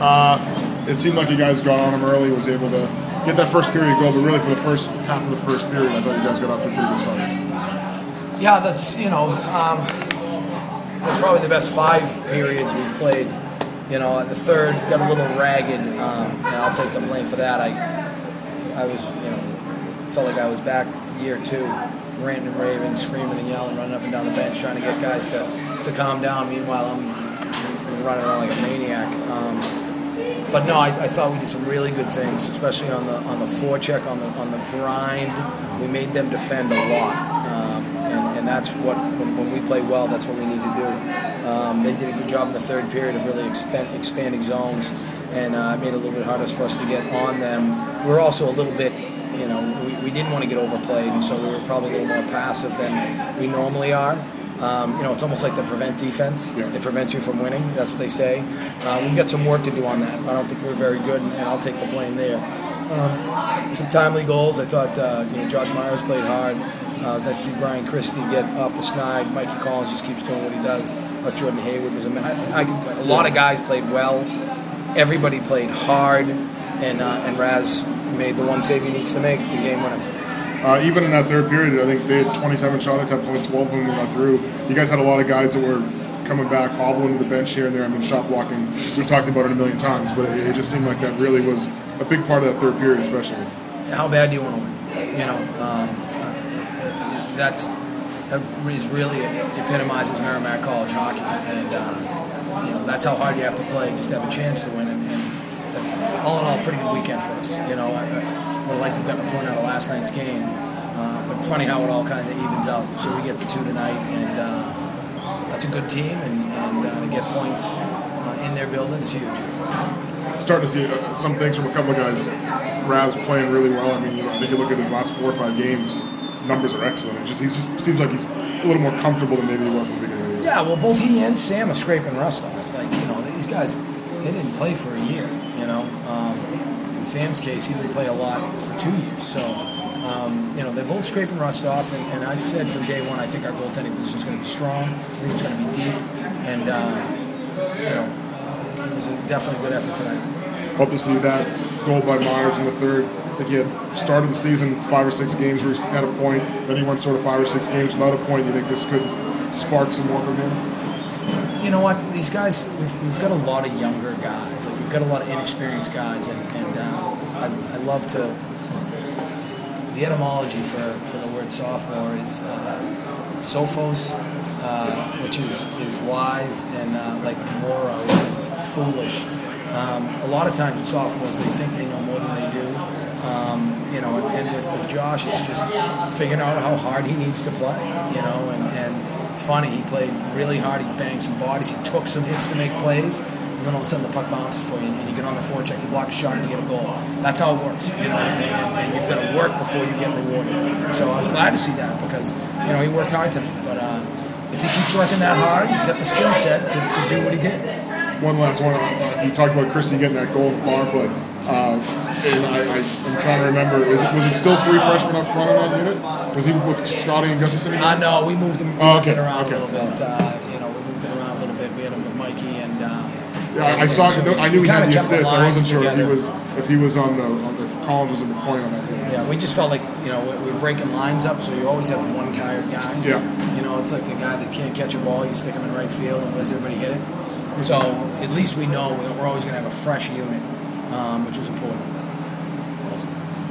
Uh, it seemed like you guys got on him early, was able to get that first period goal, but really for the first half of the first period, I thought you guys got off to a pretty good start. Yeah, that's you know, um, that's probably the best five periods we've played. You know, the third got a little ragged, um, and I'll take the blame for that. I, I was, you know, felt like I was back year two, ranting and raving, screaming and yelling, running up and down the bench, trying to get guys to, to calm down. Meanwhile, I'm running around like a maniac. Um, but no, I, I, thought we did some really good things, especially on the on the forecheck, on the on the grind. We made them defend a lot, um, and, and that's what when, when, we play well, that's what we need to do. Um, they did a good job in the third period of really expand, expanding zones, and uh, made it a little bit harder for us to get on them. We are also a little bit, you know, we, we didn't want to get overplayed, and so we were probably a little more passive than we normally are. Um, you know, it's almost like the prevent defense. Yeah. It prevents you from winning. That's what they say. Uh, we've got some work to do on that. I don't think we're very good, and, I'll take the blame there. Um, some timely goals. I thought uh, you know Josh Myers played hard. Uh, was nice to see Brian Christie get off the snide. Mikey Collins just keeps doing what he does. Uh, Jordan Hayward was a, I, I, a lot of guys played well. Everybody played hard, and uh, and Raz made the one save he needs to make, the game winner. Uh, even in that third period, I think they had 27 shot attempts, only 12 of them got through. You guys had a lot of guys that were coming back, hobbling to the bench here and there. I mean, shot blocking, we've talked about it a million times, but it, it just seemed like that really was a big part of that third period, especially. How bad do you want to win? You know, um, that's that is really epitomizes Merrimack College hockey, and uh, you know that's how hard you have to play just to have a chance to win. And, and all in all, pretty good weekend for us. You know. I, would have liked to have gotten a point out of last night's game. Uh, but it's funny how it all kind of evens out. So we get the two tonight, and uh, that's a good team, and, and uh, to get points uh, in their building is huge. Starting to see uh, some things from a couple of guys. Raz playing really well. I mean, you know, I think you look at his last four or five games, numbers are excellent. It just he just seems like he's a little more comfortable than maybe he was in the beginning of the year. Yeah, well, both he and Sam are scraping rust off. Like you know, these guys they didn't play for a year. You know. Um, in Sam's case, he didn't play a lot for two years. So, um, you know, they're both scraping rust off. And, and, I've said from day one, I think our goaltending position is going to be strong. I think it's going to be deep. And, uh, you know, uh, it was a definitely good effort tonight. Hope to see that goal by Myers in the third. I think he had started the season five or six games where he had a point. Then he went sort of five or six games without a point. Do you think this could spark some more from him? you know what? These guys, we've, we've, got a lot of younger guys. Like we've got a lot of inexperienced guys, and, and uh, love to. The etymology for, for the word sophomore is uh, sophos, uh, which is, is wise, and uh, like mora, which is foolish. Um, a lot of times with sophomores, they think they know more than they do. Um, you know, and, and with, with Josh, it's just figuring out how hard he needs to play. You know, and, and it's funny. He played really hard. He banged some bodies. He took some hits to make plays. And then all of a sudden the puck bounces for you, and you get on the forecheck, you block a shot, and you get a goal. That's how it works, you know. And, and, you've got to work before you get rewarded. So I was glad to see that because you know he worked hard tonight. But uh, if he keeps working that hard, he's got the skill set to, to do what he did. One last one. Uh, you talked about Christie getting that goal in the power play. Uh, and I, I, am trying to remember, is it, was it still three freshmen up front in that unit? Was he with Scotty and Gustafson? Uh, no, we moved him, oh, okay. around okay. a little bit. Uh, you know, we moved it around a little bit. We had him with Mikey and. Yeah, I saw. So I knew he had the assist. I wasn't sure if he was if he was on the on the Collins was in the point on that. Unit. Yeah, we just felt like you know we were breaking lines up, so you always have one tired guy. Yeah. You know, it's like the guy that can't catch a ball, you stick him in right field, and lets everybody hit it. So at least we know we're always going to have a fresh unit, um, which was important.